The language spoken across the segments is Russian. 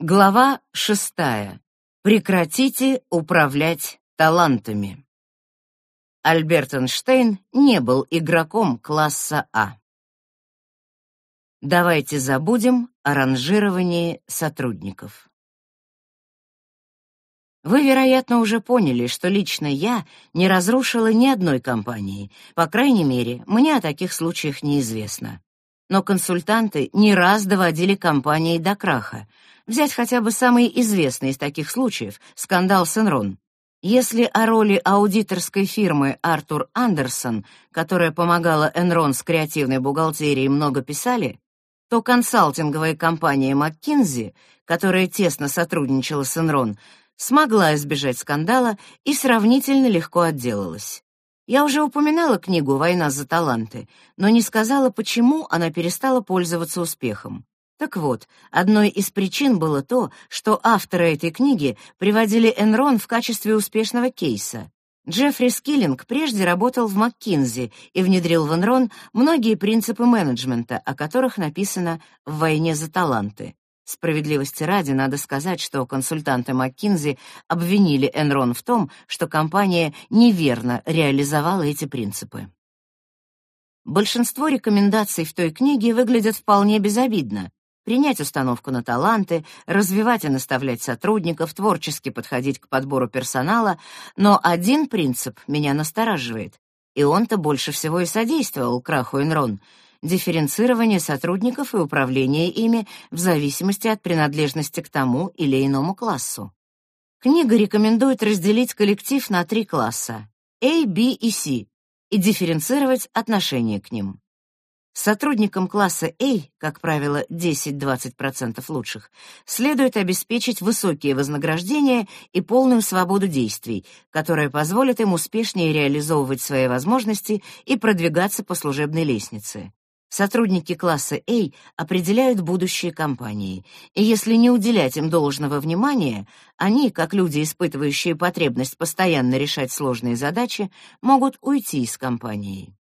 Глава шестая. Прекратите управлять талантами. Альберт Эйнштейн не был игроком класса А. Давайте забудем о ранжировании сотрудников. Вы, вероятно, уже поняли, что лично я не разрушила ни одной компании. По крайней мере, мне о таких случаях неизвестно. Но консультанты не раз доводили компании до краха — Взять хотя бы самый известный из таких случаев — скандал с Enron. Если о роли аудиторской фирмы Артур Андерсон, которая помогала Enron с креативной бухгалтерией, много писали, то консалтинговая компания McKinsey, которая тесно сотрудничала с Enron, смогла избежать скандала и сравнительно легко отделалась. Я уже упоминала книгу «Война за таланты», но не сказала, почему она перестала пользоваться успехом. Так вот, одной из причин было то, что авторы этой книги приводили Enron в качестве успешного кейса. Джеффри Скиллинг прежде работал в МакКинзи и внедрил в Enron многие принципы менеджмента, о которых написано в «Войне за таланты». Справедливости ради надо сказать, что консультанты МакКинзи обвинили Enron в том, что компания неверно реализовала эти принципы. Большинство рекомендаций в той книге выглядят вполне безобидно. Принять установку на таланты, развивать и наставлять сотрудников, творчески подходить к подбору персонала, но один принцип меня настораживает, и он-то больше всего и содействовал краху Энрон — дифференцирование сотрудников и управление ими в зависимости от принадлежности к тому или иному классу. Книга рекомендует разделить коллектив на три класса — A, B и C — и дифференцировать отношение к ним. Сотрудникам класса A, как правило, 10-20% лучших, следует обеспечить высокие вознаграждения и полную свободу действий, которая позволит им успешнее реализовывать свои возможности и продвигаться по служебной лестнице. Сотрудники класса A определяют будущее компании, и если не уделять им должного внимания, они, как люди, испытывающие потребность постоянно решать сложные задачи, могут уйти из компании.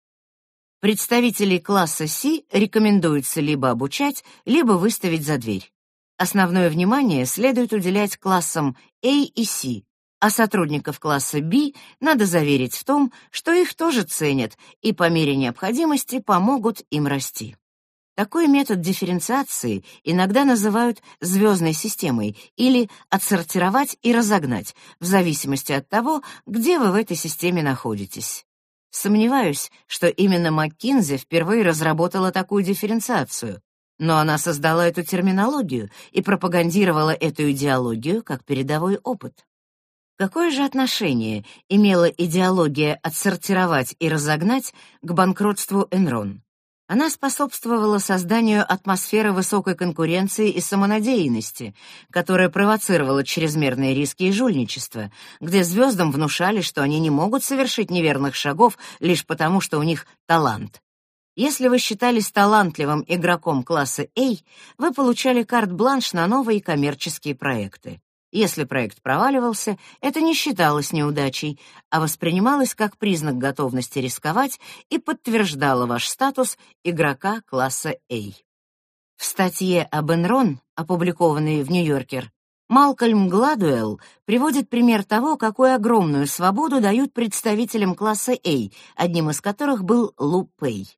Представителей класса C рекомендуется либо обучать, либо выставить за дверь. Основное внимание следует уделять классам A и C, а сотрудников класса B надо заверить в том, что их тоже ценят и по мере необходимости помогут им расти. Такой метод дифференциации иногда называют звездной системой или отсортировать и разогнать, в зависимости от того, где вы в этой системе находитесь. Сомневаюсь, что именно МакКинзи впервые разработала такую дифференциацию, но она создала эту терминологию и пропагандировала эту идеологию как передовой опыт. Какое же отношение имела идеология отсортировать и разогнать к банкротству Enron? Она способствовала созданию атмосферы высокой конкуренции и самонадеянности, которая провоцировала чрезмерные риски и жульничество, где звездам внушали, что они не могут совершить неверных шагов лишь потому, что у них талант. Если вы считались талантливым игроком класса A, вы получали карт-бланш на новые коммерческие проекты. Если проект проваливался, это не считалось неудачей, а воспринималось как признак готовности рисковать и подтверждало ваш статус игрока класса A. В статье об Enron, опубликованной в Нью-Йоркер, Малкольм Гладуэлл приводит пример того, какую огромную свободу дают представителям класса A, одним из которых был Лу Пэй.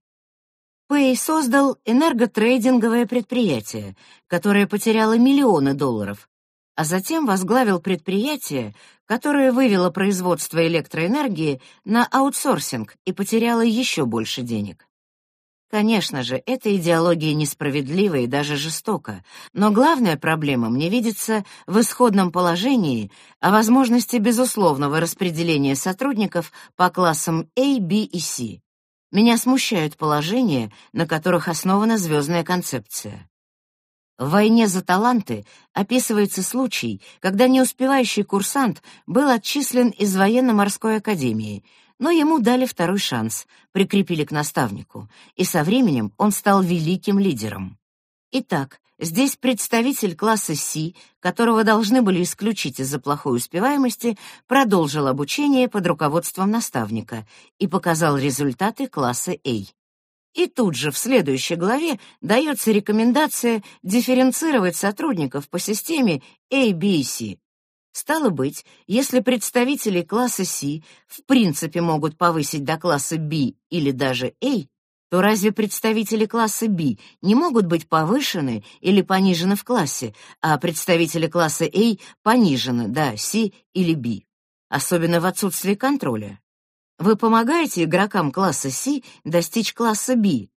Пэй создал энерготрейдинговое предприятие, которое потеряло миллионы долларов, а затем возглавил предприятие, которое вывело производство электроэнергии на аутсорсинг и потеряло еще больше денег. Конечно же, эта идеология несправедлива и даже жестока, но главная проблема мне видится в исходном положении о возможности безусловного распределения сотрудников по классам A, B и C. Меня смущают положения, на которых основана звездная концепция. В «Войне за таланты» описывается случай, когда неуспевающий курсант был отчислен из военно-морской академии, но ему дали второй шанс, прикрепили к наставнику, и со временем он стал великим лидером. Итак, здесь представитель класса С, которого должны были исключить из-за плохой успеваемости, продолжил обучение под руководством наставника и показал результаты класса А. И тут же в следующей главе дается рекомендация дифференцировать сотрудников по системе A-B-C. Стало быть, если представители класса C в принципе могут повысить до класса B или даже A, то разве представители класса B не могут быть повышены или понижены в классе, а представители класса A понижены до C или B, особенно в отсутствии контроля? Вы помогаете игрокам класса C достичь класса B,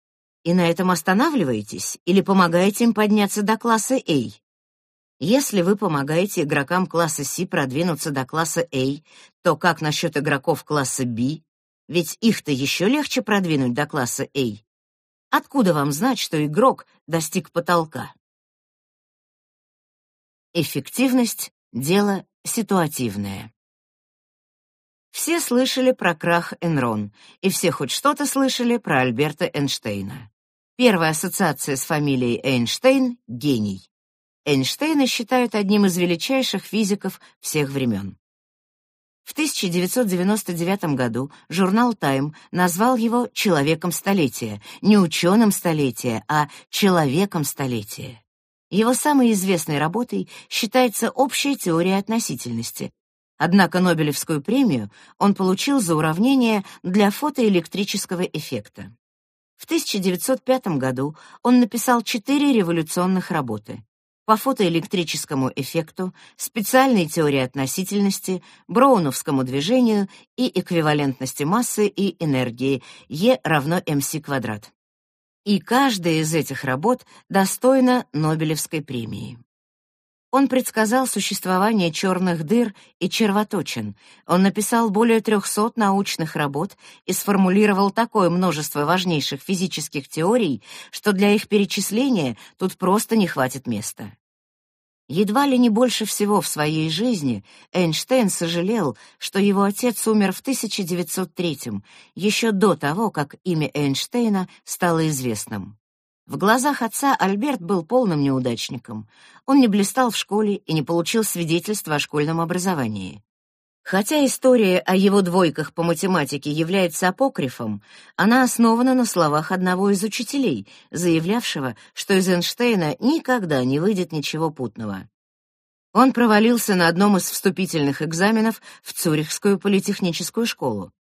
и на этом останавливаетесь или помогаете им подняться до класса A? Если вы помогаете игрокам класса C продвинуться до класса A, то как насчет игроков класса B? Ведь их-то еще легче продвинуть до класса A. Откуда вам знать, что игрок достиг потолка? Эффективность — дело ситуативное. Все слышали про крах Энрон, и все хоть что-то слышали про Альберта Эйнштейна. Первая ассоциация с фамилией Эйнштейн — гений. Эйнштейна считают одним из величайших физиков всех времен. В 1999 году журнал Time назвал его человеком столетия, не ученым столетия, а человеком столетия. Его самой известной работой считается общая теория относительности, Однако Нобелевскую премию он получил за уравнение для фотоэлектрического эффекта. В 1905 году он написал четыре революционных работы по фотоэлектрическому эффекту, специальной теории относительности, броуновскому движению и эквивалентности массы и энергии E равно mc квадрат. И каждая из этих работ достойна Нобелевской премии. Он предсказал существование черных дыр и червоточин. Он написал более 300 научных работ и сформулировал такое множество важнейших физических теорий, что для их перечисления тут просто не хватит места. Едва ли не больше всего в своей жизни Эйнштейн сожалел, что его отец умер в 1903 еще до того, как имя Эйнштейна стало известным. В глазах отца Альберт был полным неудачником. Он не блистал в школе и не получил свидетельства о школьном образовании. Хотя история о его двойках по математике является апокрифом, она основана на словах одного из учителей, заявлявшего, что из Эйнштейна никогда не выйдет ничего путного. Он провалился на одном из вступительных экзаменов в Цюрихскую политехническую школу.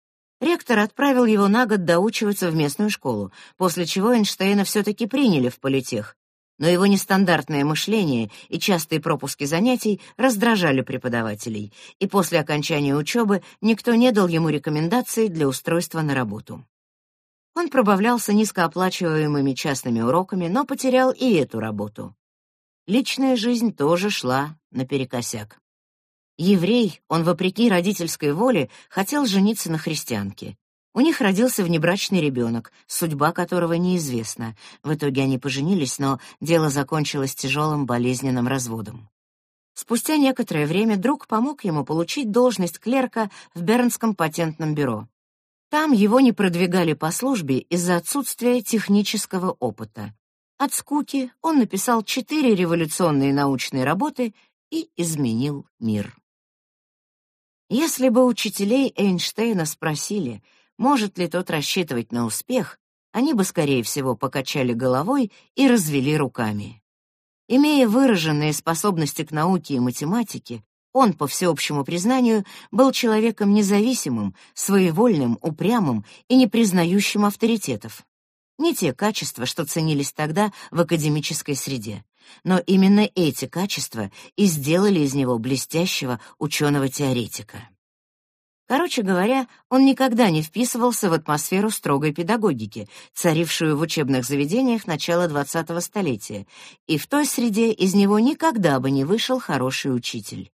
Ректор отправил его на год доучиваться в местную школу, после чего Эйнштейна все-таки приняли в политех. Но его нестандартное мышление и частые пропуски занятий раздражали преподавателей, и после окончания учебы никто не дал ему рекомендаций для устройства на работу. Он пробавлялся низкооплачиваемыми частными уроками, но потерял и эту работу. Личная жизнь тоже шла наперекосяк. Еврей, он, вопреки родительской воле, хотел жениться на христианке. У них родился внебрачный ребенок, судьба которого неизвестна. В итоге они поженились, но дело закончилось тяжелым болезненным разводом. Спустя некоторое время друг помог ему получить должность клерка в Бернском патентном бюро. Там его не продвигали по службе из-за отсутствия технического опыта. От скуки он написал четыре революционные научные работы и изменил мир. Если бы учителей Эйнштейна спросили, может ли тот рассчитывать на успех, они бы, скорее всего, покачали головой и развели руками. Имея выраженные способности к науке и математике, он, по всеобщему признанию, был человеком независимым, своевольным, упрямым и не признающим авторитетов. Не те качества, что ценились тогда в академической среде. Но именно эти качества и сделали из него блестящего ученого-теоретика. Короче говоря, он никогда не вписывался в атмосферу строгой педагогики, царившую в учебных заведениях начала XX столетия, и в той среде из него никогда бы не вышел хороший учитель.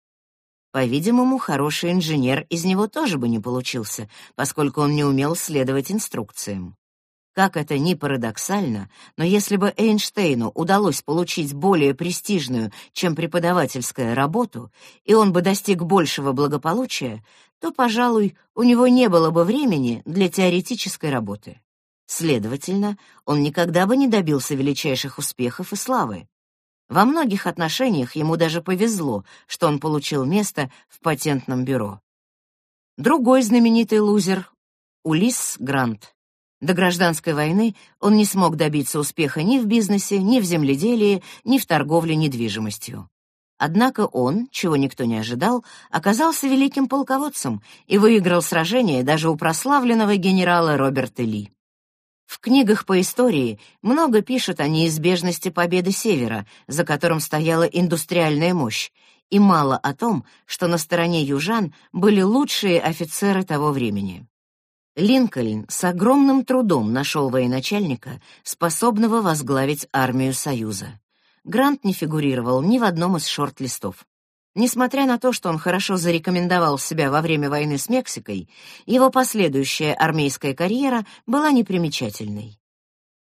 По-видимому, хороший инженер из него тоже бы не получился, поскольку он не умел следовать инструкциям. Как это ни парадоксально, но если бы Эйнштейну удалось получить более престижную, чем преподавательская работу, и он бы достиг большего благополучия, то, пожалуй, у него не было бы времени для теоретической работы. Следовательно, он никогда бы не добился величайших успехов и славы. Во многих отношениях ему даже повезло, что он получил место в патентном бюро. Другой знаменитый лузер — Улисс Грант. До гражданской войны он не смог добиться успеха ни в бизнесе, ни в земледелии, ни в торговле недвижимостью. Однако он, чего никто не ожидал, оказался великим полководцем и выиграл сражение даже у прославленного генерала Роберта Ли. В книгах по истории много пишут о неизбежности победы Севера, за которым стояла индустриальная мощь, и мало о том, что на стороне южан были лучшие офицеры того времени. Линкольн с огромным трудом нашел военачальника, способного возглавить армию Союза. Грант не фигурировал ни в одном из шорт-листов. Несмотря на то, что он хорошо зарекомендовал себя во время войны с Мексикой, его последующая армейская карьера была непримечательной.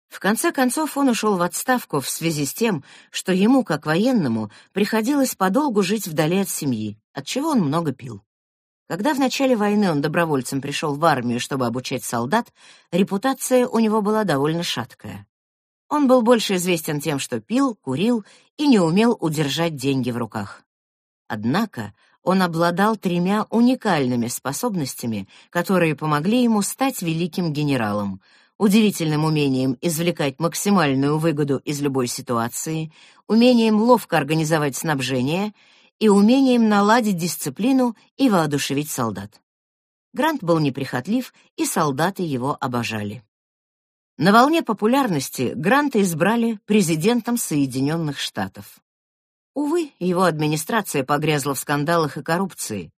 В конце концов он ушел в отставку в связи с тем, что ему, как военному, приходилось подолгу жить вдали от семьи, от чего он много пил. Когда в начале войны он добровольцем пришел в армию, чтобы обучать солдат, репутация у него была довольно шаткая. Он был больше известен тем, что пил, курил и не умел удержать деньги в руках. Однако он обладал тремя уникальными способностями, которые помогли ему стать великим генералом, удивительным умением извлекать максимальную выгоду из любой ситуации, умением ловко организовать снабжение и умением наладить дисциплину и воодушевить солдат. Грант был неприхотлив, и солдаты его обожали. На волне популярности Гранта избрали президентом Соединенных Штатов. Увы, его администрация погрязла в скандалах и коррупции.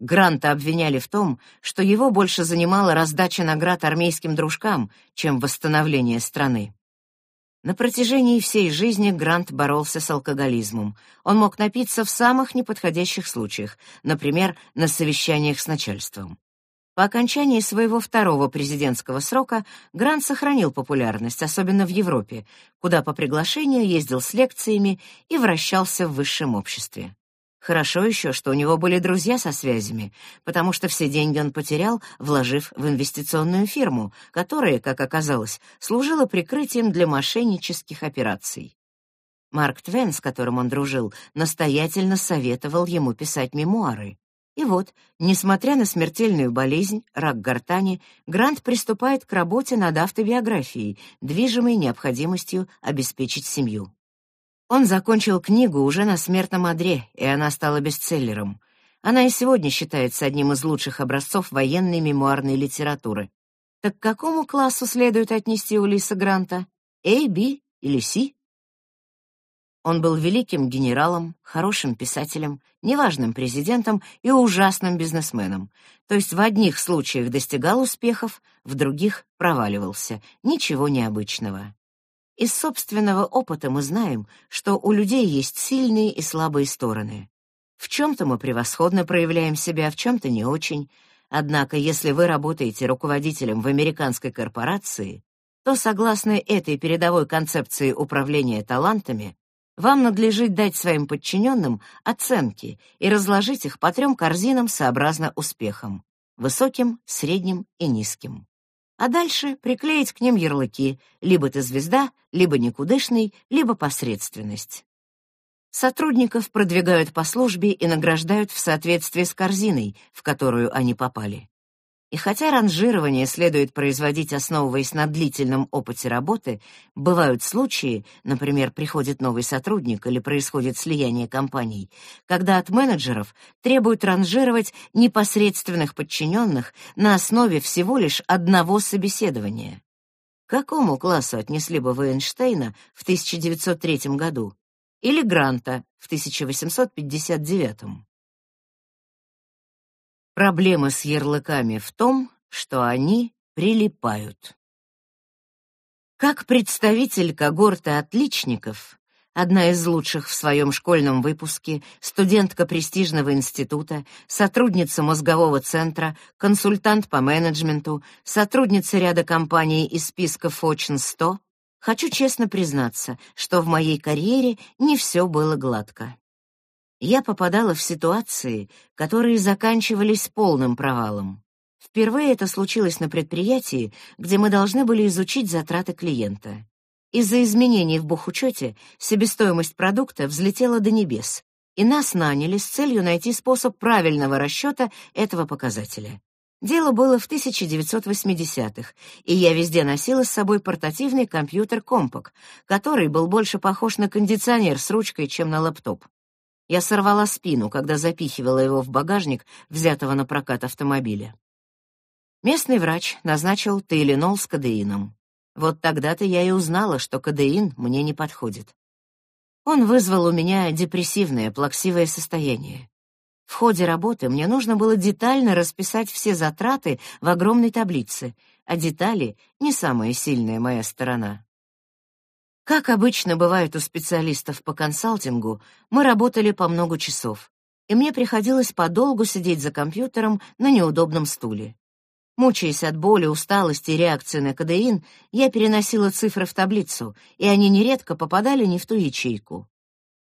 Гранта обвиняли в том, что его больше занимала раздача наград армейским дружкам, чем восстановление страны. На протяжении всей жизни Грант боролся с алкоголизмом. Он мог напиться в самых неподходящих случаях, например, на совещаниях с начальством. По окончании своего второго президентского срока Грант сохранил популярность, особенно в Европе, куда по приглашению ездил с лекциями и вращался в высшем обществе. Хорошо еще, что у него были друзья со связями, потому что все деньги он потерял, вложив в инвестиционную фирму, которая, как оказалось, служила прикрытием для мошеннических операций. Марк Твен, с которым он дружил, настоятельно советовал ему писать мемуары. И вот, несмотря на смертельную болезнь, рак гортани, Грант приступает к работе над автобиографией, движимой необходимостью обеспечить семью. Он закончил книгу уже на смертном одре, и она стала бестселлером. Она и сегодня считается одним из лучших образцов военной мемуарной литературы. Так к какому классу следует отнести Улиса Гранта? А, Б или С? Он был великим генералом, хорошим писателем, неважным президентом и ужасным бизнесменом. То есть в одних случаях достигал успехов, в других проваливался. Ничего необычного. Из собственного опыта мы знаем, что у людей есть сильные и слабые стороны. В чем-то мы превосходно проявляем себя, в чем-то не очень. Однако, если вы работаете руководителем в американской корпорации, то, согласно этой передовой концепции управления талантами, вам надлежит дать своим подчиненным оценки и разложить их по трем корзинам сообразно успехам — высоким, средним и низким. А дальше приклеить к ним ярлыки «либо ты звезда», «либо никудышный», «либо посредственность». Сотрудников продвигают по службе и награждают в соответствии с корзиной, в которую они попали. И хотя ранжирование следует производить, основываясь на длительном опыте работы, бывают случаи, например, приходит новый сотрудник или происходит слияние компаний, когда от менеджеров требуют ранжировать непосредственных подчиненных на основе всего лишь одного собеседования. К какому классу отнесли бы вы Эйнштейна в 1903 году или Гранта в 1859? Проблема с ярлыками в том, что они прилипают. Как представитель когорты отличников, одна из лучших в своем школьном выпуске, студентка престижного института, сотрудница мозгового центра, консультант по менеджменту, сотрудница ряда компаний из списка Fortune 100, хочу честно признаться, что в моей карьере не все было гладко я попадала в ситуации, которые заканчивались полным провалом. Впервые это случилось на предприятии, где мы должны были изучить затраты клиента. Из-за изменений в бухучете себестоимость продукта взлетела до небес, и нас наняли с целью найти способ правильного расчета этого показателя. Дело было в 1980-х, и я везде носила с собой портативный компьютер Compaq, который был больше похож на кондиционер с ручкой, чем на лэптоп. Я сорвала спину, когда запихивала его в багажник взятого на прокат автомобиля. Местный врач назначил тейленол с кадеином. Вот тогда-то я и узнала, что кадеин мне не подходит. Он вызвал у меня депрессивное, плаксивое состояние. В ходе работы мне нужно было детально расписать все затраты в огромной таблице, а детали — не самая сильная моя сторона. Как обычно бывает у специалистов по консалтингу, мы работали по много часов, и мне приходилось подолгу сидеть за компьютером на неудобном стуле. Мучаясь от боли, усталости и реакции на кадеин, я переносила цифры в таблицу, и они нередко попадали не в ту ячейку.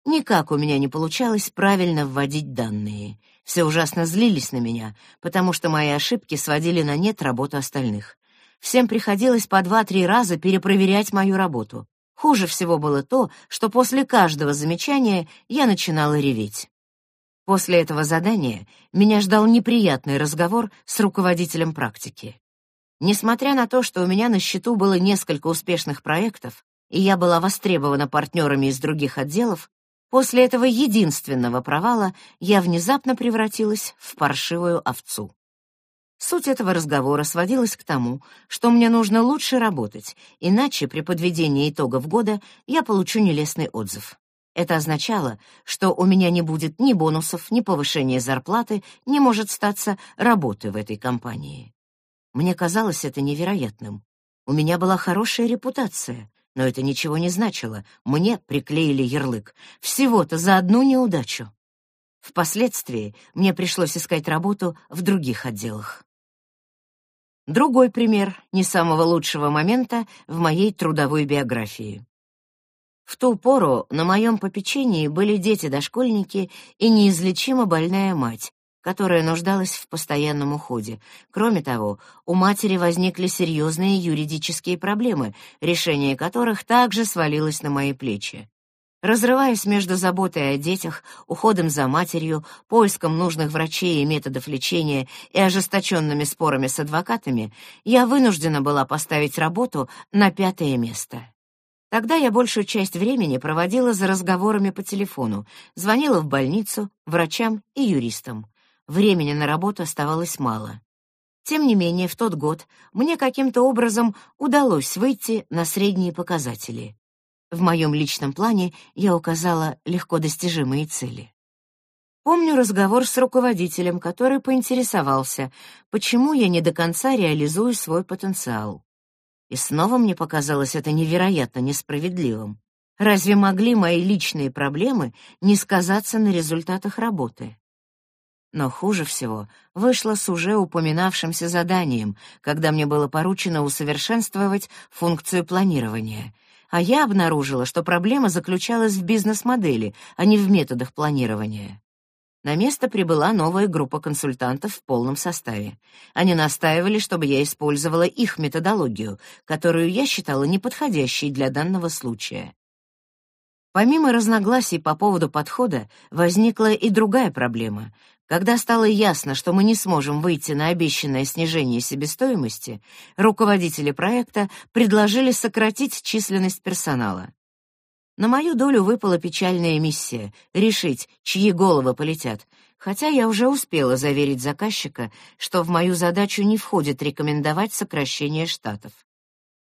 Никак у меня не получалось правильно вводить данные. Все ужасно злились на меня, потому что мои ошибки сводили на нет работу остальных. Всем приходилось по два-три раза перепроверять мою работу. Хуже всего было то, что после каждого замечания я начинала реветь. После этого задания меня ждал неприятный разговор с руководителем практики. Несмотря на то, что у меня на счету было несколько успешных проектов, и я была востребована партнерами из других отделов, После этого единственного провала я внезапно превратилась в паршивую овцу. Суть этого разговора сводилась к тому, что мне нужно лучше работать, иначе при подведении итогов года я получу нелестный отзыв. Это означало, что у меня не будет ни бонусов, ни повышения зарплаты, не может статься работы в этой компании. Мне казалось это невероятным. У меня была хорошая репутация, но это ничего не значило. Мне приклеили ярлык. Всего-то за одну неудачу. Впоследствии мне пришлось искать работу в других отделах. Другой пример не самого лучшего момента в моей трудовой биографии. В ту пору на моем попечении были дети-дошкольники и неизлечимо больная мать, которая нуждалась в постоянном уходе. Кроме того, у матери возникли серьезные юридические проблемы, решение которых также свалилось на мои плечи. Разрываясь между заботой о детях, уходом за матерью, поиском нужных врачей и методов лечения и ожесточенными спорами с адвокатами, я вынуждена была поставить работу на пятое место. Тогда я большую часть времени проводила за разговорами по телефону, звонила в больницу, врачам и юристам. Времени на работу оставалось мало. Тем не менее, в тот год мне каким-то образом удалось выйти на средние показатели. В моем личном плане я указала легко достижимые цели. Помню разговор с руководителем, который поинтересовался, почему я не до конца реализую свой потенциал. И снова мне показалось это невероятно несправедливым. Разве могли мои личные проблемы не сказаться на результатах работы? Но хуже всего вышло с уже упоминавшимся заданием, когда мне было поручено усовершенствовать функцию планирования. А я обнаружила, что проблема заключалась в бизнес-модели, а не в методах планирования. На место прибыла новая группа консультантов в полном составе. Они настаивали, чтобы я использовала их методологию, которую я считала неподходящей для данного случая. Помимо разногласий по поводу подхода, возникла и другая проблема. Когда стало ясно, что мы не сможем выйти на обещанное снижение себестоимости, руководители проекта предложили сократить численность персонала. На мою долю выпала печальная миссия — решить, чьи головы полетят, хотя я уже успела заверить заказчика, что в мою задачу не входит рекомендовать сокращение штатов.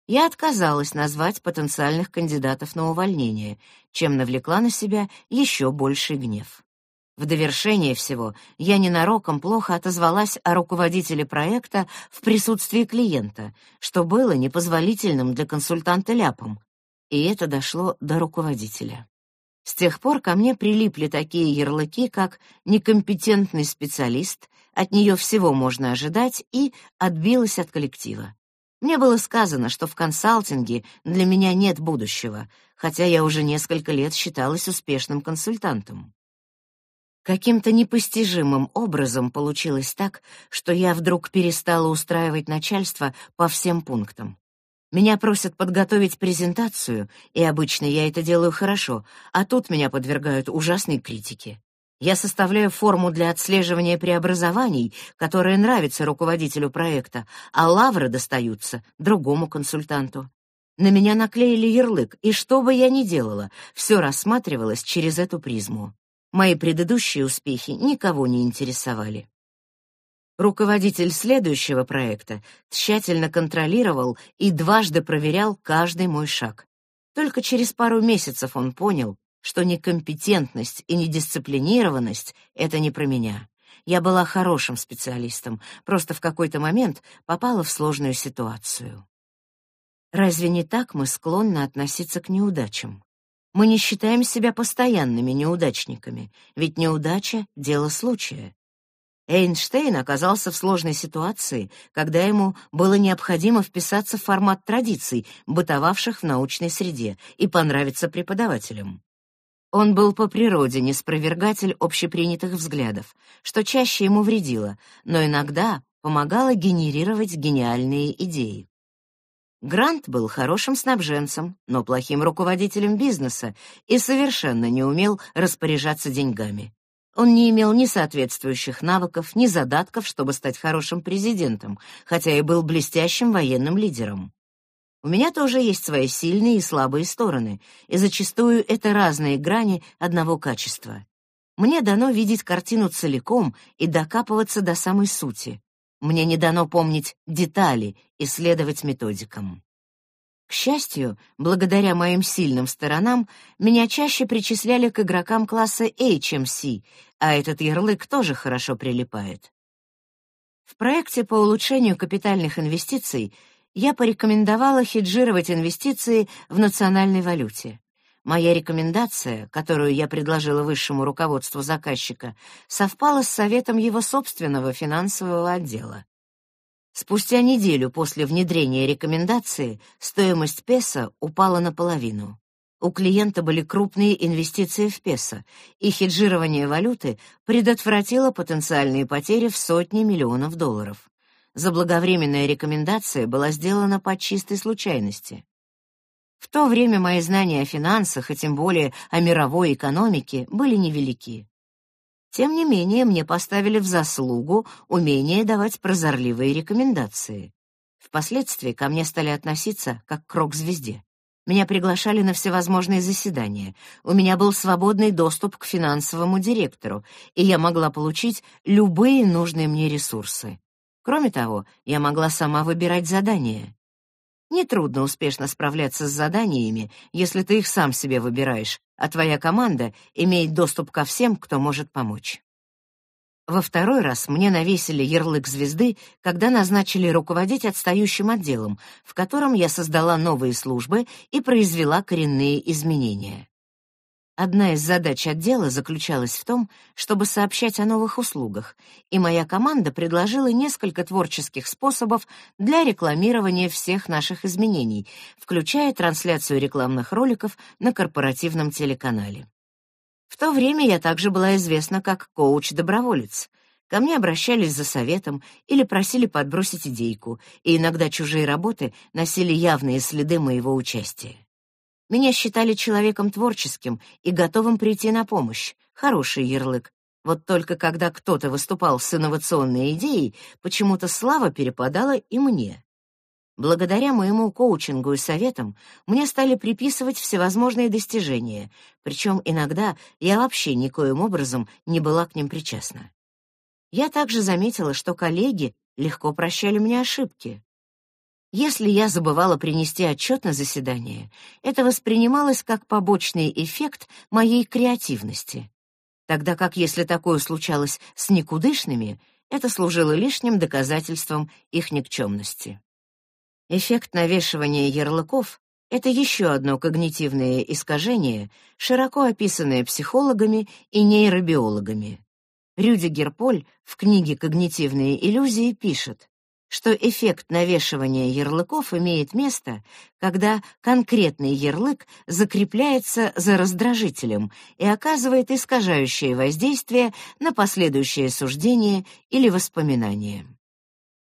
Я отказалась назвать потенциальных кандидатов на увольнение, чем навлекла на себя еще больший гнев. В довершение всего, я ненароком плохо отозвалась о руководителе проекта в присутствии клиента, что было непозволительным для консультанта ляпом, и это дошло до руководителя. С тех пор ко мне прилипли такие ярлыки, как «некомпетентный специалист», «от нее всего можно ожидать» и «отбилась от коллектива». Мне было сказано, что в консалтинге для меня нет будущего, хотя я уже несколько лет считалась успешным консультантом. Каким-то непостижимым образом получилось так, что я вдруг перестала устраивать начальство по всем пунктам. Меня просят подготовить презентацию, и обычно я это делаю хорошо, а тут меня подвергают ужасной критике. Я составляю форму для отслеживания преобразований, которая нравится руководителю проекта, а лавры достаются другому консультанту. На меня наклеили ярлык, и что бы я ни делала, все рассматривалось через эту призму. Мои предыдущие успехи никого не интересовали. Руководитель следующего проекта тщательно контролировал и дважды проверял каждый мой шаг. Только через пару месяцев он понял, что некомпетентность и недисциплинированность — это не про меня. Я была хорошим специалистом, просто в какой-то момент попала в сложную ситуацию. Разве не так мы склонны относиться к неудачам? Мы не считаем себя постоянными неудачниками, ведь неудача — дело случая. Эйнштейн оказался в сложной ситуации, когда ему было необходимо вписаться в формат традиций, бытовавших в научной среде, и понравиться преподавателям. Он был по природе неспровергатель общепринятых взглядов, что чаще ему вредило, но иногда помогало генерировать гениальные идеи. Грант был хорошим снабженцем, но плохим руководителем бизнеса и совершенно не умел распоряжаться деньгами. Он не имел ни соответствующих навыков, ни задатков, чтобы стать хорошим президентом, хотя и был блестящим военным лидером. У меня тоже есть свои сильные и слабые стороны, и зачастую это разные грани одного качества. Мне дано видеть картину целиком и докапываться до самой сути. Мне не дано помнить детали и следовать методикам. К счастью, благодаря моим сильным сторонам, меня чаще причисляли к игрокам класса HMC, а этот ярлык тоже хорошо прилипает. В проекте по улучшению капитальных инвестиций я порекомендовала хеджировать инвестиции в национальной валюте. Моя рекомендация, которую я предложила высшему руководству заказчика, совпала с советом его собственного финансового отдела. Спустя неделю после внедрения рекомендации стоимость песо упала наполовину. У клиента были крупные инвестиции в песо, и хеджирование валюты предотвратило потенциальные потери в сотни миллионов долларов заблаговременная рекомендация была сделана по чистой случайности. В то время мои знания о финансах, и тем более о мировой экономике, были невелики. Тем не менее, мне поставили в заслугу умение давать прозорливые рекомендации. Впоследствии ко мне стали относиться как к рок-звезде. Меня приглашали на всевозможные заседания. У меня был свободный доступ к финансовому директору, и я могла получить любые нужные мне ресурсы. Кроме того, я могла сама выбирать задания. Нетрудно успешно справляться с заданиями, если ты их сам себе выбираешь, а твоя команда имеет доступ ко всем, кто может помочь. Во второй раз мне навесили ярлык звезды, когда назначили руководить отстающим отделом, в котором я создала новые службы и произвела коренные изменения. Одна из задач отдела заключалась в том, чтобы сообщать о новых услугах, и моя команда предложила несколько творческих способов для рекламирования всех наших изменений, включая трансляцию рекламных роликов на корпоративном телеканале. В то время я также была известна как коуч-доброволец. Ко мне обращались за советом или просили подбросить идейку, и иногда чужие работы носили явные следы моего участия. Меня считали человеком творческим и готовым прийти на помощь. Хороший ярлык. Вот только когда кто-то выступал с инновационной идеей, почему-то слава перепадала и мне. Благодаря моему коучингу и советам мне стали приписывать всевозможные достижения, причем иногда я вообще никоим образом не была к ним причастна. Я также заметила, что коллеги легко прощали мне ошибки. Если я забывала принести отчет на заседание, это воспринималось как побочный эффект моей креативности. Тогда как если такое случалось с никудышными, это служило лишним доказательством их никчемности. Эффект навешивания ярлыков — это еще одно когнитивное искажение, широко описанное психологами и нейробиологами. Рюдигер Поль в книге «Когнитивные иллюзии» пишет, что эффект навешивания ярлыков имеет место, когда конкретный ярлык закрепляется за раздражителем и оказывает искажающее воздействие на последующее суждение или воспоминание.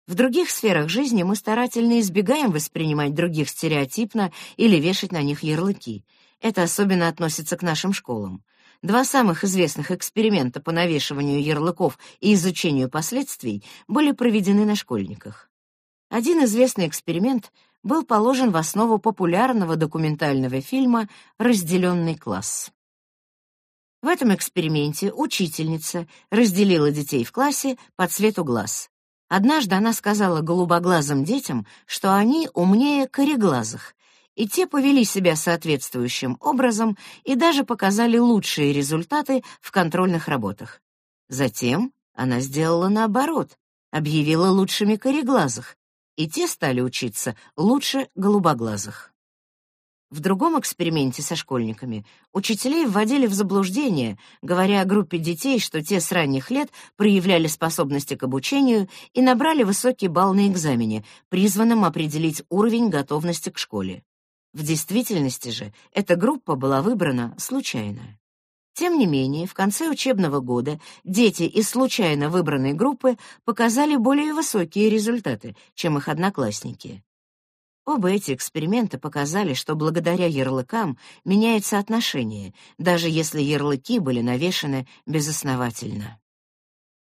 В других сферах жизни мы старательно избегаем воспринимать других стереотипно или вешать на них ярлыки. Это особенно относится к нашим школам. Два самых известных эксперимента по навешиванию ярлыков и изучению последствий были проведены на школьниках. Один известный эксперимент был положен в основу популярного документального фильма «Разделенный класс». В этом эксперименте учительница разделила детей в классе по цвету глаз. Однажды она сказала голубоглазым детям, что они умнее кореглазых, и те повели себя соответствующим образом и даже показали лучшие результаты в контрольных работах. Затем она сделала наоборот, объявила лучшими кореглазых, и те стали учиться лучше голубоглазых. В другом эксперименте со школьниками учителей вводили в заблуждение, говоря о группе детей, что те с ранних лет проявляли способности к обучению и набрали высокий балл на экзамене, призванном определить уровень готовности к школе. В действительности же эта группа была выбрана случайно. Тем не менее, в конце учебного года дети из случайно выбранной группы показали более высокие результаты, чем их одноклассники. Оба эти эксперимента показали, что благодаря ярлыкам меняется отношение, даже если ярлыки были навешаны безосновательно.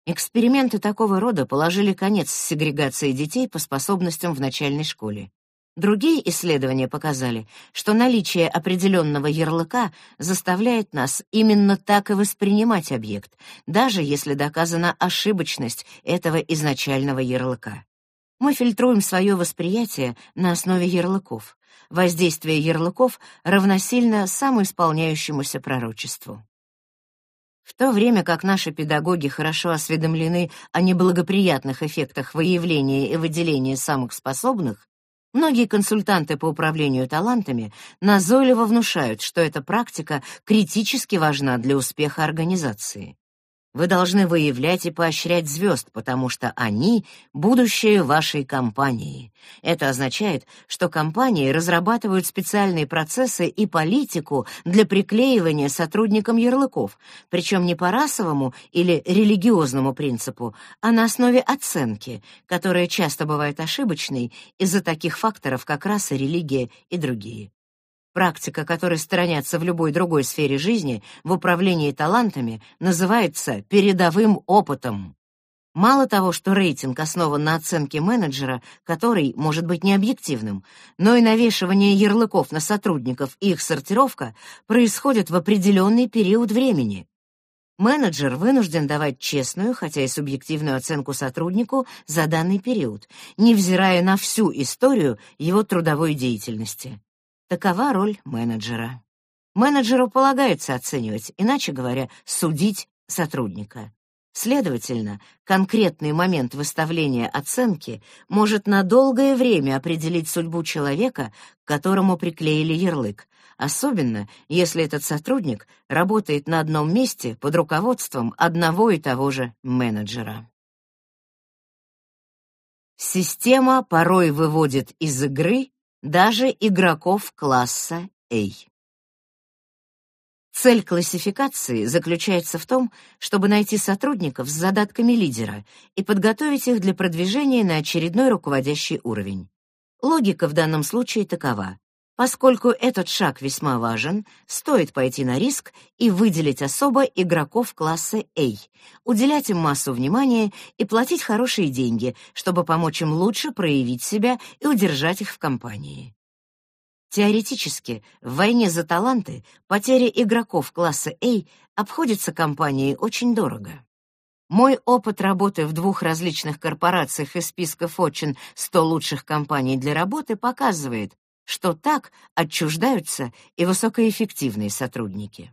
Эксперименты такого рода положили конец сегрегации детей по способностям в начальной школе. Другие исследования показали, что наличие определенного ярлыка заставляет нас именно так и воспринимать объект, даже если доказана ошибочность этого изначального ярлыка. Мы фильтруем свое восприятие на основе ярлыков. Воздействие ярлыков равносильно самоисполняющемуся пророчеству. В то время как наши педагоги хорошо осведомлены о неблагоприятных эффектах выявления и выделения самых способных, Многие консультанты по управлению талантами назойливо внушают, что эта практика критически важна для успеха организации. Вы должны выявлять и поощрять звезд, потому что они — будущее вашей компании. Это означает, что компании разрабатывают специальные процессы и политику для приклеивания сотрудникам ярлыков, причем не по расовому или религиозному принципу, а на основе оценки, которая часто бывает ошибочной из-за таких факторов, как раса, религия и другие. Практика, которой сторонятся в любой другой сфере жизни, в управлении талантами, называется передовым опытом. Мало того, что рейтинг основан на оценке менеджера, который может быть необъективным, но и навешивание ярлыков на сотрудников и их сортировка происходят в определенный период времени. Менеджер вынужден давать честную, хотя и субъективную оценку сотруднику за данный период, невзирая на всю историю его трудовой деятельности. Такова роль менеджера. Менеджеру полагается оценивать, иначе говоря, судить сотрудника. Следовательно, конкретный момент выставления оценки может на долгое время определить судьбу человека, к которому приклеили ярлык, особенно если этот сотрудник работает на одном месте под руководством одного и того же менеджера. Система порой выводит из игры даже игроков класса A. Цель классификации заключается в том, чтобы найти сотрудников с задатками лидера и подготовить их для продвижения на очередной руководящий уровень. Логика в данном случае такова. Поскольку этот шаг весьма важен, стоит пойти на риск и выделить особо игроков класса A, уделять им массу внимания и платить хорошие деньги, чтобы помочь им лучше проявить себя и удержать их в компании. Теоретически, в войне за таланты потеря игроков класса A обходится компании очень дорого. Мой опыт работы в двух различных корпорациях из списка Fortune 100 лучших компаний для работы показывает, что так отчуждаются и высокоэффективные сотрудники.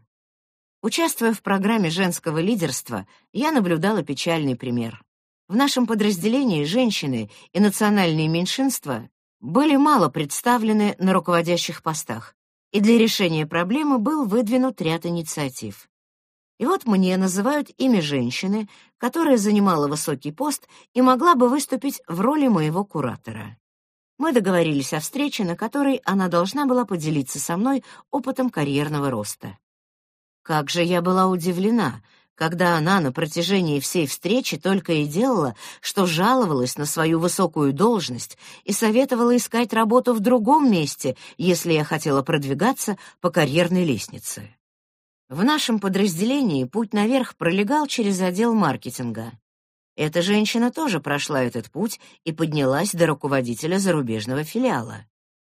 Участвуя в программе женского лидерства, я наблюдала печальный пример. В нашем подразделении женщины и национальные меньшинства были мало представлены на руководящих постах, и для решения проблемы был выдвинут ряд инициатив. И вот мне называют имя женщины, которая занимала высокий пост и могла бы выступить в роли моего куратора. Мы договорились о встрече, на которой она должна была поделиться со мной опытом карьерного роста. Как же я была удивлена, когда она на протяжении всей встречи только и делала, что жаловалась на свою высокую должность и советовала искать работу в другом месте, если я хотела продвигаться по карьерной лестнице. В нашем подразделении путь наверх пролегал через отдел маркетинга. Эта женщина тоже прошла этот путь и поднялась до руководителя зарубежного филиала.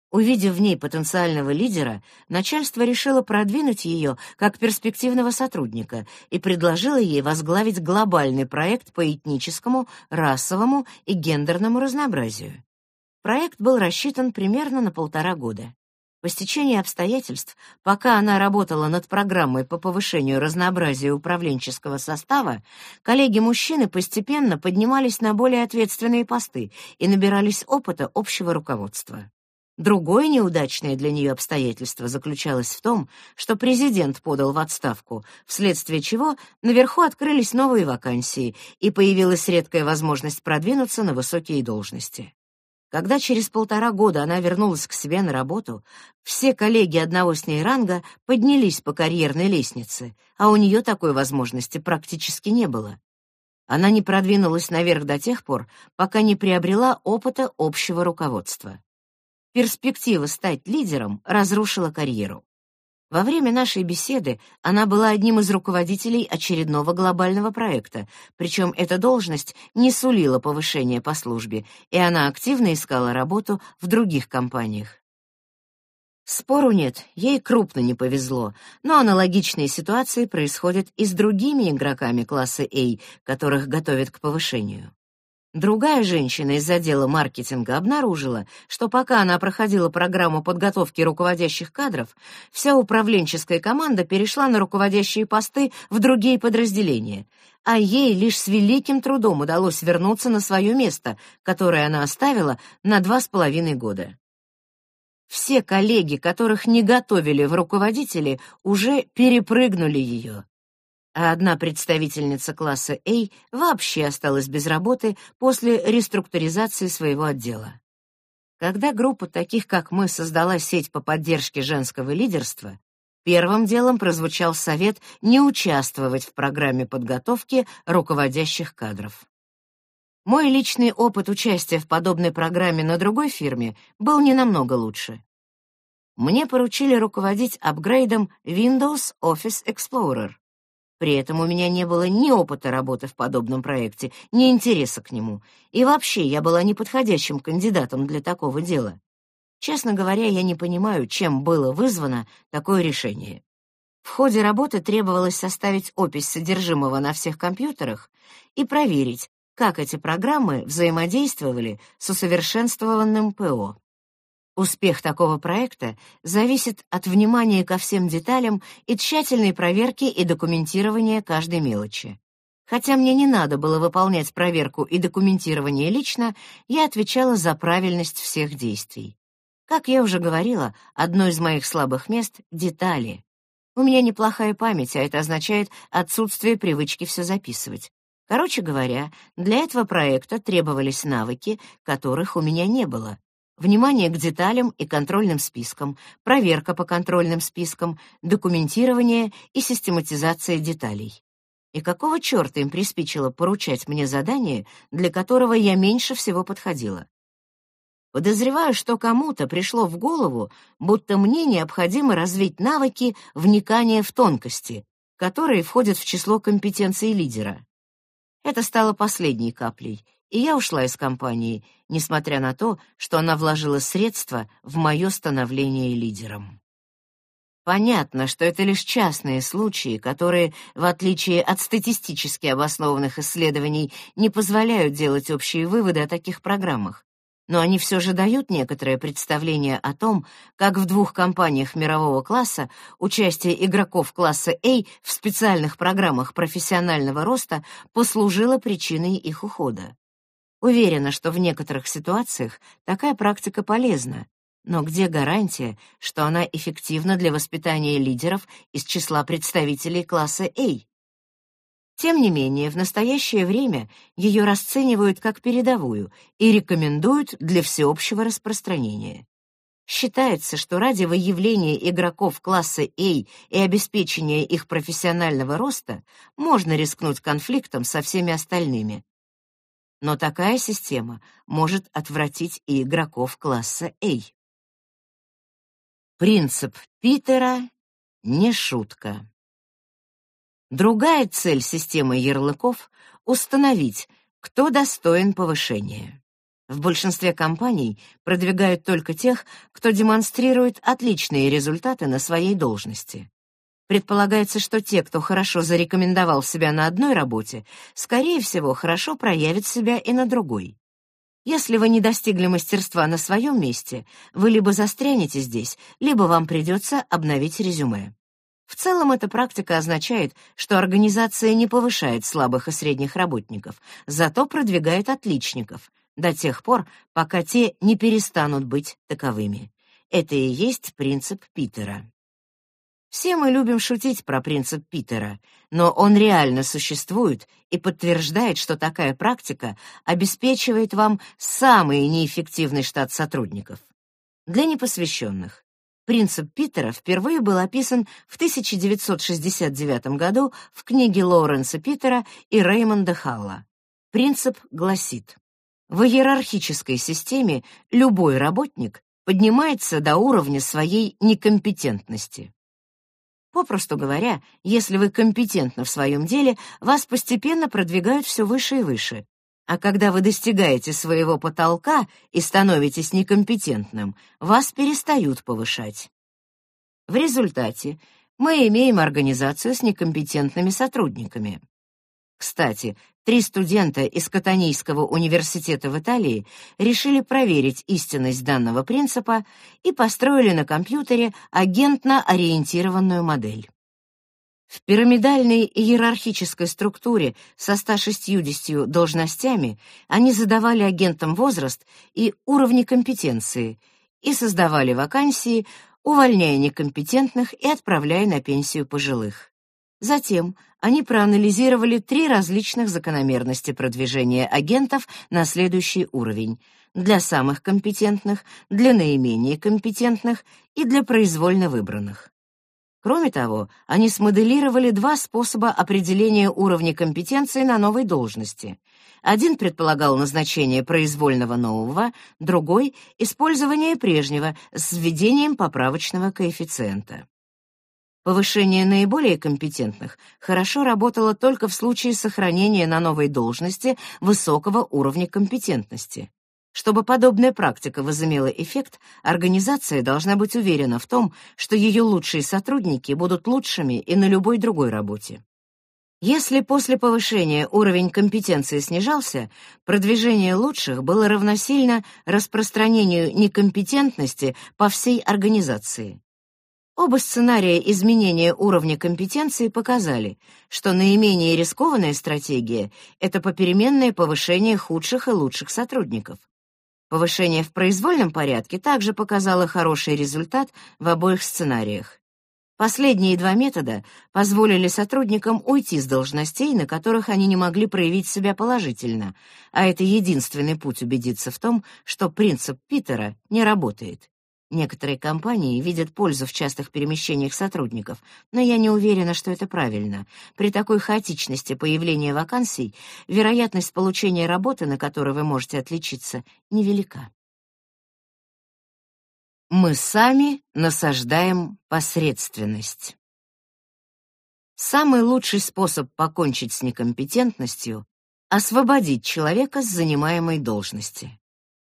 Увидев в ней потенциального лидера, начальство решило продвинуть ее как перспективного сотрудника и предложило ей возглавить глобальный проект по этническому, расовому и гендерному разнообразию. Проект был рассчитан примерно на полтора года. По стечении обстоятельств, пока она работала над программой по повышению разнообразия управленческого состава, коллеги-мужчины постепенно поднимались на более ответственные посты и набирались опыта общего руководства. Другое неудачное для нее обстоятельство заключалось в том, что президент подал в отставку, вследствие чего наверху открылись новые вакансии и появилась редкая возможность продвинуться на высокие должности. Когда через полтора года она вернулась к себе на работу, все коллеги одного с ней ранга поднялись по карьерной лестнице, а у нее такой возможности практически не было. Она не продвинулась наверх до тех пор, пока не приобрела опыта общего руководства. Перспектива стать лидером разрушила карьеру. Во время нашей беседы она была одним из руководителей очередного глобального проекта, причем эта должность не сулила повышения по службе, и она активно искала работу в других компаниях. Спору нет, ей крупно не повезло, но аналогичные ситуации происходят и с другими игроками класса A, которых готовят к повышению. Другая женщина из отдела маркетинга обнаружила, что пока она проходила программу подготовки руководящих кадров, вся управленческая команда перешла на руководящие посты в другие подразделения, а ей лишь с великим трудом удалось вернуться на свое место, которое она оставила на два с половиной года. Все коллеги, которых не готовили в руководители, уже перепрыгнули ее а одна представительница класса A вообще осталась без работы после реструктуризации своего отдела. Когда группа таких, как мы, создала сеть по поддержке женского лидерства, первым делом прозвучал совет не участвовать в программе подготовки руководящих кадров. Мой личный опыт участия в подобной программе на другой фирме был не намного лучше. Мне поручили руководить апгрейдом Windows Office Explorer. При этом у меня не было ни опыта работы в подобном проекте, ни интереса к нему. И вообще, я была неподходящим кандидатом для такого дела. Честно говоря, я не понимаю, чем было вызвано такое решение. В ходе работы требовалось составить опись содержимого на всех компьютерах и проверить, как эти программы взаимодействовали с усовершенствованным ПО. Успех такого проекта зависит от внимания ко всем деталям и тщательной проверки и документирования каждой мелочи. Хотя мне не надо было выполнять проверку и документирование лично, я отвечала за правильность всех действий. Как я уже говорила, одно из моих слабых мест — детали. У меня неплохая память, а это означает отсутствие привычки все записывать. Короче говоря, для этого проекта требовались навыки, которых у меня не было, внимание к деталям и контрольным спискам, проверка по контрольным спискам, документирование и систематизация деталей. И какого черта им приспичило поручать мне задание, для которого я меньше всего подходила? Подозреваю, что кому-то пришло в голову, будто мне необходимо развить навыки вникания в тонкости, которые входят в число компетенций лидера. Это стало последней каплей, и я ушла из компании, несмотря на то, что она вложила средства в мое становление лидером. Понятно, что это лишь частные случаи, которые, в отличие от статистически обоснованных исследований, не позволяют делать общие выводы о таких программах но они все же дают некоторое представление о том, как в двух компаниях мирового класса участие игроков класса A в специальных программах профессионального роста послужило причиной их ухода. Уверена, что в некоторых ситуациях такая практика полезна, но где гарантия, что она эффективна для воспитания лидеров из числа представителей класса A? Тем не менее, в настоящее время ее расценивают как передовую и рекомендуют для всеобщего распространения. Считается, что ради выявления игроков класса A и обеспечения их профессионального роста можно рискнуть конфликтом со всеми остальными, но такая система может отвратить и игроков класса A. Принцип Питера не шутка. Другая цель системы ярлыков — установить, кто достоин повышения. В большинстве компаний продвигают только тех, кто демонстрирует отличные результаты на своей должности. Предполагается, что те, кто хорошо зарекомендовал себя на одной работе, скорее всего, хорошо проявят себя и на другой. Если вы не достигли мастерства на своем месте, вы либо застрянете здесь, либо вам придется обновить резюме. В целом эта практика означает, что организация не повышает слабых и средних работников, зато продвигает отличников, до тех пор, пока те не перестанут быть таковыми. Это и есть принцип Питера. Все мы любим шутить про принцип Питера, но он реально существует и подтверждает, что такая практика обеспечивает вам самый неэффективный штат сотрудников. Для непосвященных. Принцип Питера впервые был описан в 1969 году в книге Лоуренса Питера и Реймонда Халла. Принцип гласит: в иерархической системе любой работник поднимается до уровня своей некомпетентности. Попросту говоря, если вы компетентны в своем деле, вас постепенно продвигают все выше и выше. А когда вы достигаете своего потолка и становитесь некомпетентным, вас перестают повышать. В результате мы имеем организацию с некомпетентными сотрудниками. Кстати, три студента из Катанийского университета в Италии решили проверить истинность данного принципа и построили на компьютере агентно-ориентированную модель. В пирамидальной иерархической структуре со 160 должностями они задавали агентам возраст и уровни компетенции и создавали вакансии, увольняя некомпетентных и отправляя на пенсию пожилых. Затем они проанализировали три различных закономерности продвижения агентов на следующий уровень: для самых компетентных, для наименее компетентных и для произвольно выбранных. Кроме того, они смоделировали два способа определения уровня компетенции на новой должности. Один предполагал назначение произвольного нового, другой — использование прежнего с введением поправочного коэффициента. Повышение наиболее компетентных хорошо работало только в случае сохранения на новой должности высокого уровня компетентности. Чтобы подобная практика возымела эффект, организация должна быть уверена в том, что ее лучшие сотрудники будут лучшими и на любой другой работе. Если после повышения уровень компетенции снижался, продвижение лучших было равносильно распространению некомпетентности по всей организации. Оба сценария изменения уровня компетенции показали, что наименее рискованная стратегия — это попеременное повышение худших и лучших сотрудников. Повышение в произвольном порядке также показало хороший результат в обоих сценариях. Последние два метода позволили сотрудникам уйти с должностей, на которых они не могли проявить себя положительно, а это единственный путь убедиться в том, что принцип Питера не работает. Некоторые компании видят пользу в частых перемещениях сотрудников, но я не уверена, что это правильно. При такой хаотичности появления вакансий вероятность получения работы, на которой вы можете отличиться, невелика. Мы сами насаждаем посредственность. Самый лучший способ покончить с некомпетентностью — освободить человека с занимаемой должности.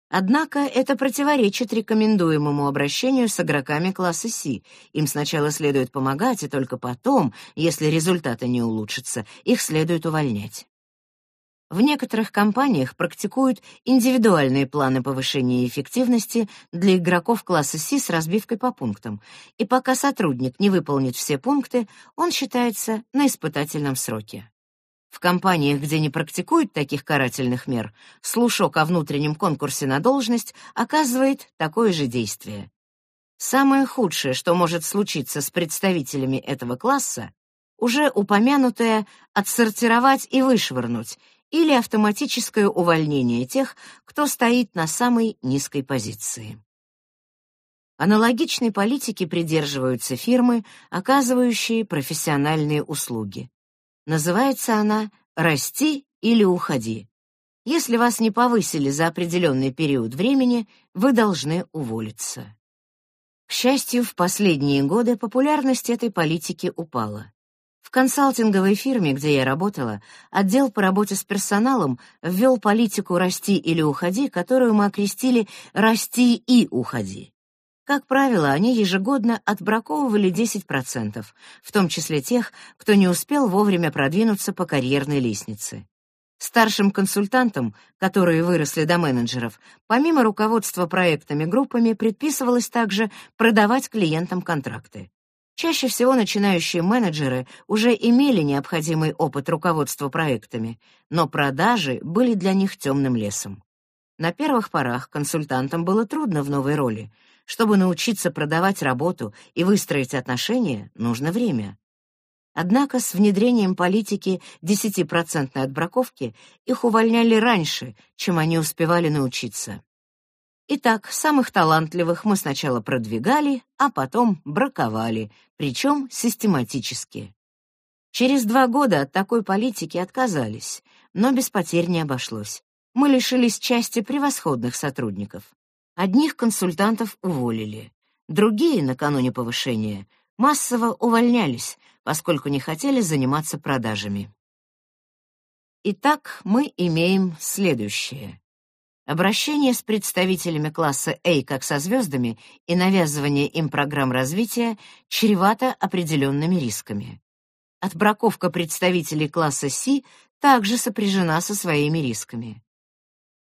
Однако это противоречит рекомендуемому обращению с игроками класса C. Им сначала следует помогать, и только потом, если результаты не улучшатся, их следует увольнять. В некоторых компаниях практикуют индивидуальные планы повышения эффективности для игроков класса C с разбивкой по пунктам, и пока сотрудник не выполнит все пункты, он считается на испытательном сроке. В компаниях, где не практикуют таких карательных мер, слушок о внутреннем конкурсе на должность оказывает такое же действие. Самое худшее, что может случиться с представителями этого класса, уже упомянутое отсортировать и вышвырнуть или автоматическое увольнение тех, кто стоит на самой низкой позиции. Аналогичной политики придерживаются фирмы, оказывающие профессиональные услуги. Называется она «Расти или уходи». Если вас не повысили за определенный период времени, вы должны уволиться. К счастью, в последние годы популярность этой политики упала. В консалтинговой фирме, где я работала, отдел по работе с персоналом ввел политику «расти или уходи», которую мы окрестили «расти и уходи». Как правило, они ежегодно отбраковывали 10%, в том числе тех, кто не успел вовремя продвинуться по карьерной лестнице. Старшим консультантам, которые выросли до менеджеров, помимо руководства проектами группами, предписывалось также продавать клиентам контракты. Чаще всего начинающие менеджеры уже имели необходимый опыт руководства проектами, но продажи были для них темным лесом. На первых порах консультантам было трудно в новой роли. Чтобы научиться продавать работу и выстроить отношения, нужно время. Однако с внедрением политики 10% отбраковки их увольняли раньше, чем они успевали научиться. Итак, самых талантливых мы сначала продвигали, а потом браковали, причем систематически. Через два года от такой политики отказались, но без потерь не обошлось. Мы лишились части превосходных сотрудников. Одних консультантов уволили, другие, накануне повышения, массово увольнялись, поскольку не хотели заниматься продажами. Итак, мы имеем следующее. Обращение с представителями класса A как со звездами и навязывание им программ развития чревато определенными рисками. Отбраковка представителей класса C также сопряжена со своими рисками.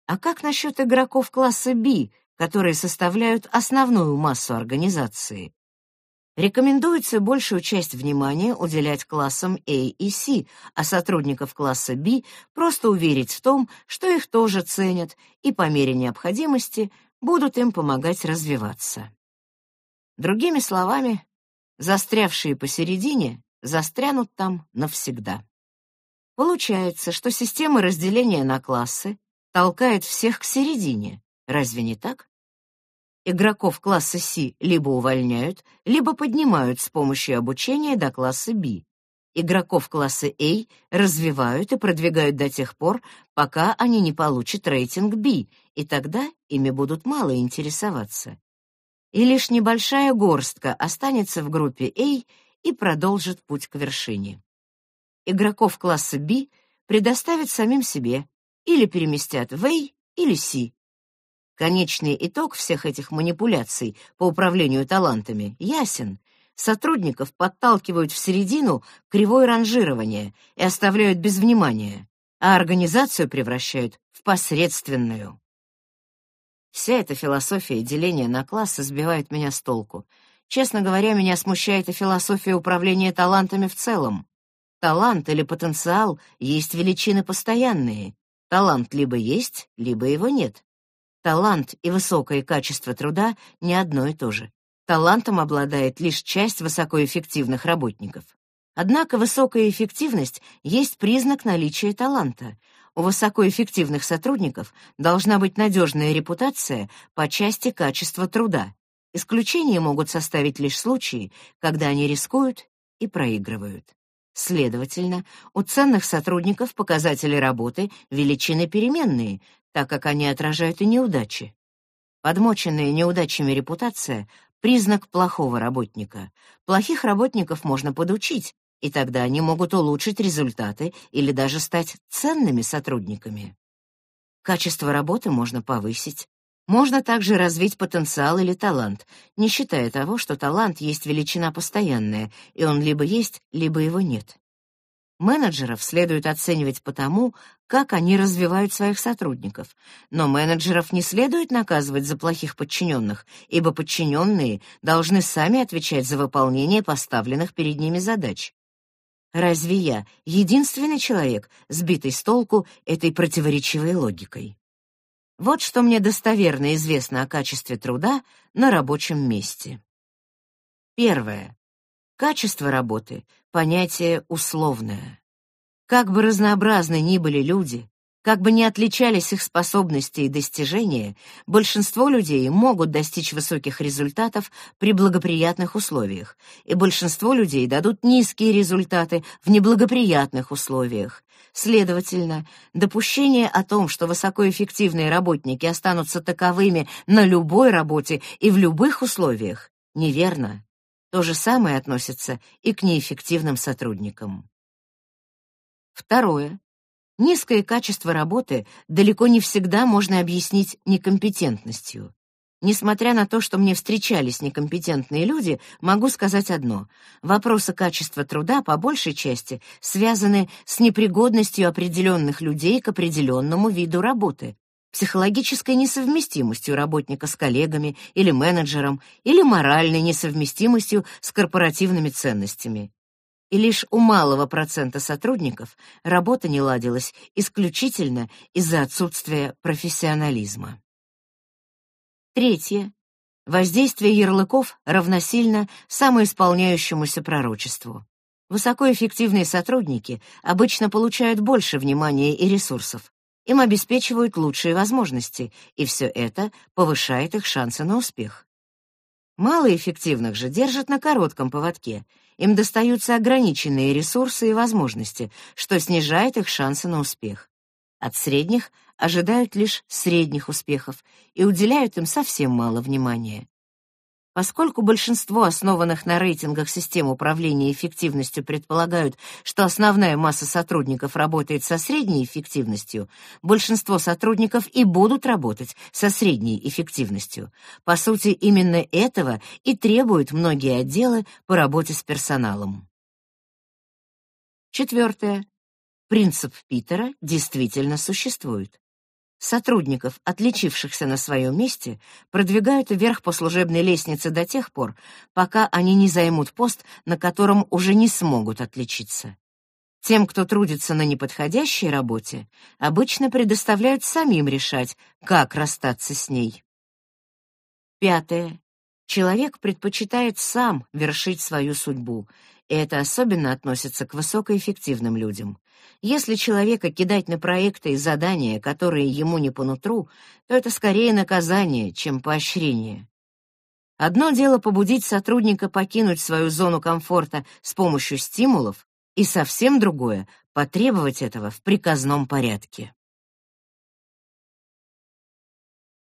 А как насчет игроков класса B, которые составляют основную массу организации? Рекомендуется большую часть внимания уделять классам A и C, а сотрудников класса B просто уверить в том, что их тоже ценят и по мере необходимости будут им помогать развиваться. Другими словами, застрявшие посередине застрянут там навсегда. Получается, что система разделения на классы толкает всех к середине. Разве не так? Игроков класса C либо увольняют, либо поднимают с помощью обучения до класса B. Игроков класса A развивают и продвигают до тех пор, пока они не получат рейтинг B, и тогда ими будут мало интересоваться. И лишь небольшая горстка останется в группе A и продолжит путь к вершине. Игроков класса B предоставят самим себе или переместят в A или C, Конечный итог всех этих манипуляций по управлению талантами ясен. Сотрудников подталкивают в середину кривой ранжирования и оставляют без внимания, а организацию превращают в посредственную. Вся эта философия деления на классы сбивает меня с толку. Честно говоря, меня смущает и философия управления талантами в целом. Талант или потенциал есть величины постоянные. Талант либо есть, либо его нет. Талант и высокое качество труда не одно и то же. Талантом обладает лишь часть высокоэффективных работников. Однако высокая эффективность есть признак наличия таланта. У высокоэффективных сотрудников должна быть надежная репутация по части качества труда. Исключения могут составить лишь случаи, когда они рискуют и проигрывают. Следовательно, у ценных сотрудников показатели работы величины переменные, так как они отражают и неудачи. Подмоченная неудачами репутация — признак плохого работника. Плохих работников можно подучить, и тогда они могут улучшить результаты или даже стать ценными сотрудниками. Качество работы можно повысить. Можно также развить потенциал или талант, не считая того, что талант есть величина постоянная, и он либо есть, либо его нет. Менеджеров следует оценивать по тому, как они развивают своих сотрудников. Но менеджеров не следует наказывать за плохих подчиненных, ибо подчиненные должны сами отвечать за выполнение поставленных перед ними задач. Разве я единственный человек, сбитый с толку этой противоречивой логикой? Вот что мне достоверно известно о качестве труда на рабочем месте. Первое. Качество работы — понятие условное. Как бы разнообразны ни были люди, как бы ни отличались их способности и достижения, большинство людей могут достичь высоких результатов при благоприятных условиях, и большинство людей дадут низкие результаты в неблагоприятных условиях. Следовательно, допущение о том, что высокоэффективные работники останутся таковыми на любой работе и в любых условиях, неверно. То же самое относится и к неэффективным сотрудникам. Второе. Низкое качество работы далеко не всегда можно объяснить некомпетентностью. Несмотря на то, что мне встречались некомпетентные люди, могу сказать одно. Вопросы качества труда по большей части связаны с непригодностью определенных людей к определенному виду работы, психологической несовместимостью работника с коллегами или менеджером или моральной несовместимостью с корпоративными ценностями. И лишь у малого процента сотрудников работа не ладилась исключительно из-за отсутствия профессионализма. Третье. Воздействие ярлыков равносильно самоисполняющемуся пророчеству. Высокоэффективные сотрудники обычно получают больше внимания и ресурсов. Им обеспечивают лучшие возможности, и все это повышает их шансы на успех. Малоэффективных же держат на коротком поводке. Им достаются ограниченные ресурсы и возможности, что снижает их шансы на успех. От средних ожидают лишь средних успехов и уделяют им совсем мало внимания. Поскольку большинство основанных на рейтингах систем управления эффективностью предполагают, что основная масса сотрудников работает со средней эффективностью, большинство сотрудников и будут работать со средней эффективностью. По сути, именно этого и требуют многие отделы по работе с персоналом. Четвертое. Принцип Питера действительно существует. Сотрудников, отличившихся на своем месте, продвигают вверх по служебной лестнице до тех пор, пока они не займут пост, на котором уже не смогут отличиться. Тем, кто трудится на неподходящей работе, обычно предоставляют самим решать, как расстаться с ней. Пятое. Человек предпочитает сам вершить свою судьбу, и это особенно относится к высокоэффективным людям. Если человека кидать на проекты и задания, которые ему не по нутру, то это скорее наказание, чем поощрение. Одно дело побудить сотрудника покинуть свою зону комфорта с помощью стимулов, и совсем другое — потребовать этого в приказном порядке.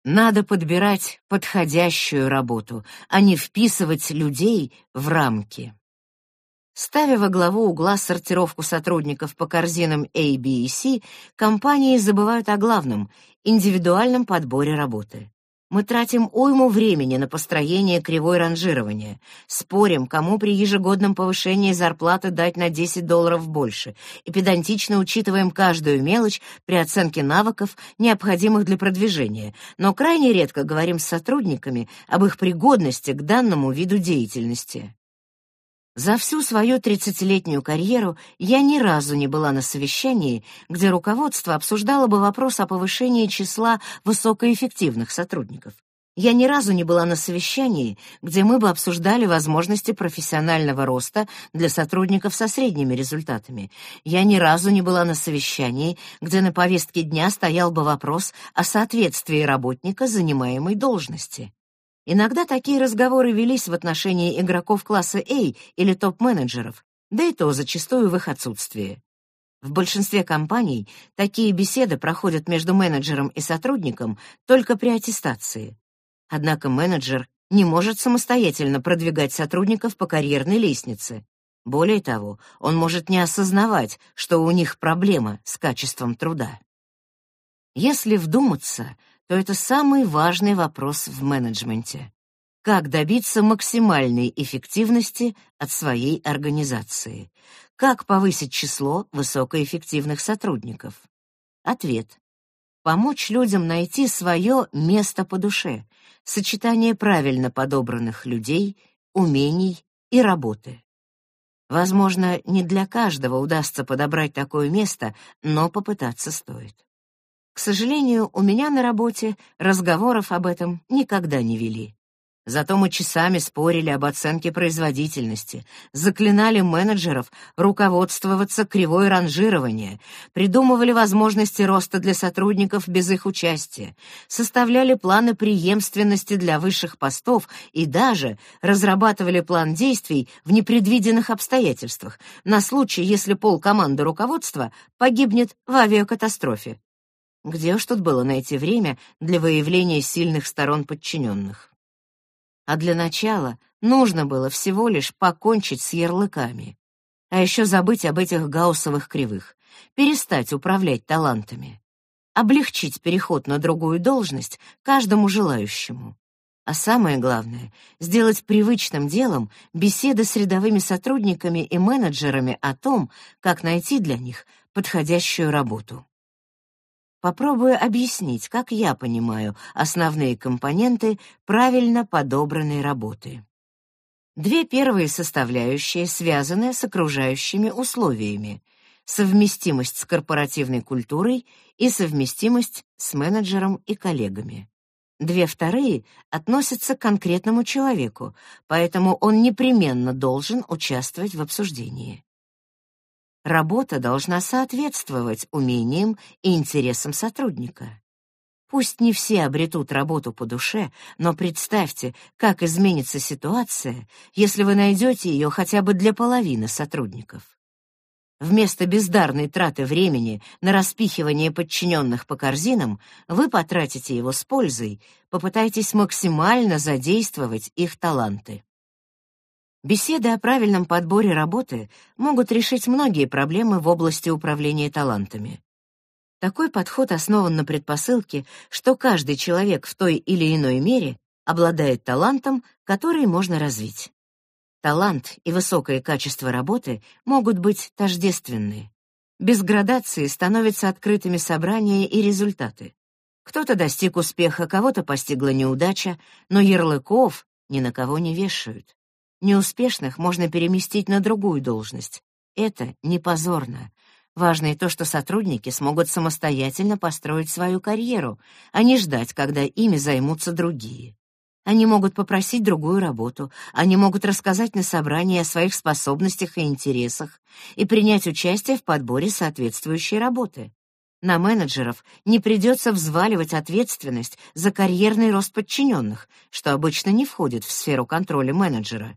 Надо подбирать подходящую работу, а не вписывать людей в рамки. Ставя во главу угла сортировку сотрудников по корзинам A, B и C, компании забывают о главном — индивидуальном подборе работы. Мы тратим уйму времени на построение кривой ранжирования, спорим, кому при ежегодном повышении зарплаты дать на 10 долларов больше, и педантично учитываем каждую мелочь при оценке навыков, необходимых для продвижения, но крайне редко говорим с сотрудниками об их пригодности к данному виду деятельности. За всю свою тридцатилетнюю карьеру я ни разу не была на совещании, где руководство обсуждало бы вопрос о повышении числа высокоэффективных сотрудников. Я ни разу не была на совещании, где мы бы обсуждали возможности профессионального роста для сотрудников со средними результатами. Я ни разу не была на совещании, где на повестке дня стоял бы вопрос о соответствии работника занимаемой должности. Иногда такие разговоры велись в отношении игроков класса A или топ-менеджеров, да и то зачастую в их отсутствии. В большинстве компаний такие беседы проходят между менеджером и сотрудником только при аттестации. Однако менеджер не может самостоятельно продвигать сотрудников по карьерной лестнице. Более того, он может не осознавать, что у них проблема с качеством труда. Если вдуматься, то это самый важный вопрос в менеджменте. Как добиться максимальной эффективности от своей организации? Как повысить число высокоэффективных сотрудников? Ответ. Помочь людям найти свое место по душе, сочетание правильно подобранных людей, умений и работы. Возможно, не для каждого удастся подобрать такое место, но попытаться стоит. К сожалению, у меня на работе разговоров об этом никогда не вели. Зато мы часами спорили об оценке производительности, заклинали менеджеров руководствоваться кривой ранжирования, придумывали возможности роста для сотрудников без их участия, составляли планы преемственности для высших постов и даже разрабатывали план действий в непредвиденных обстоятельствах на случай, если пол команды руководства погибнет в авиакатастрофе. Где уж тут было найти время для выявления сильных сторон подчиненных? А для начала нужно было всего лишь покончить с ярлыками. А еще забыть об этих гауссовых кривых, перестать управлять талантами, облегчить переход на другую должность каждому желающему. А самое главное — сделать привычным делом беседы с рядовыми сотрудниками и менеджерами о том, как найти для них подходящую работу. Попробую объяснить, как я понимаю основные компоненты правильно подобранной работы. Две первые составляющие связаны с окружающими условиями — совместимость с корпоративной культурой и совместимость с менеджером и коллегами. Две вторые относятся к конкретному человеку, поэтому он непременно должен участвовать в обсуждении. Работа должна соответствовать умениям и интересам сотрудника. Пусть не все обретут работу по душе, но представьте, как изменится ситуация, если вы найдете ее хотя бы для половины сотрудников. Вместо бездарной траты времени на распихивание подчиненных по корзинам вы потратите его с пользой, попытайтесь максимально задействовать их таланты. Беседы о правильном подборе работы могут решить многие проблемы в области управления талантами. Такой подход основан на предпосылке, что каждый человек в той или иной мере обладает талантом, который можно развить. Талант и высокое качество работы могут быть тождественны. Без градации становятся открытыми собрания и результаты. Кто-то достиг успеха, кого-то постигла неудача, но ярлыков ни на кого не вешают. Неуспешных можно переместить на другую должность. Это не позорно. Важно и то, что сотрудники смогут самостоятельно построить свою карьеру, а не ждать, когда ими займутся другие. Они могут попросить другую работу, они могут рассказать на собрании о своих способностях и интересах и принять участие в подборе соответствующей работы. На менеджеров не придется взваливать ответственность за карьерный рост подчиненных, что обычно не входит в сферу контроля менеджера.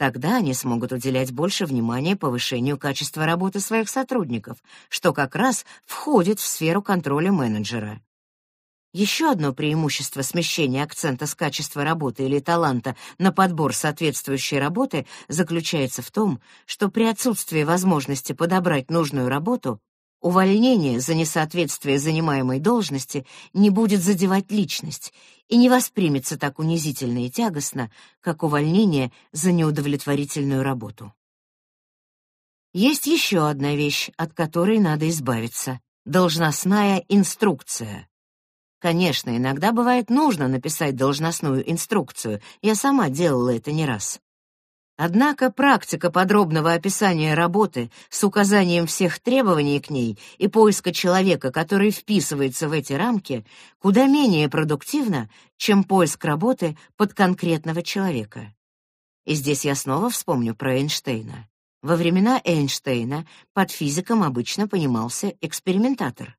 Тогда они смогут уделять больше внимания повышению качества работы своих сотрудников, что как раз входит в сферу контроля менеджера. Еще одно преимущество смещения акцента с качества работы или таланта на подбор соответствующей работы заключается в том, что при отсутствии возможности подобрать нужную работу Увольнение за несоответствие занимаемой должности не будет задевать личность и не воспримется так унизительно и тягостно, как увольнение за неудовлетворительную работу. Есть еще одна вещь, от которой надо избавиться — должностная инструкция. Конечно, иногда бывает нужно написать должностную инструкцию, я сама делала это не раз. Однако практика подробного описания работы с указанием всех требований к ней и поиска человека, который вписывается в эти рамки, куда менее продуктивна, чем поиск работы под конкретного человека. И здесь я снова вспомню про Эйнштейна. Во времена Эйнштейна под физиком обычно понимался экспериментатор.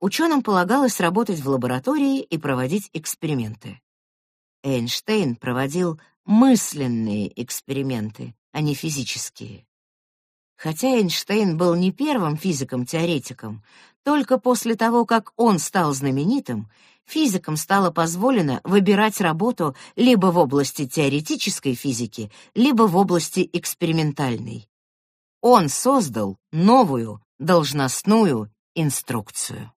Ученым полагалось работать в лаборатории и проводить эксперименты. Эйнштейн проводил мысленные эксперименты, а не физические. Хотя Эйнштейн был не первым физиком-теоретиком, только после того, как он стал знаменитым, физикам стало позволено выбирать работу либо в области теоретической физики, либо в области экспериментальной. Он создал новую должностную инструкцию.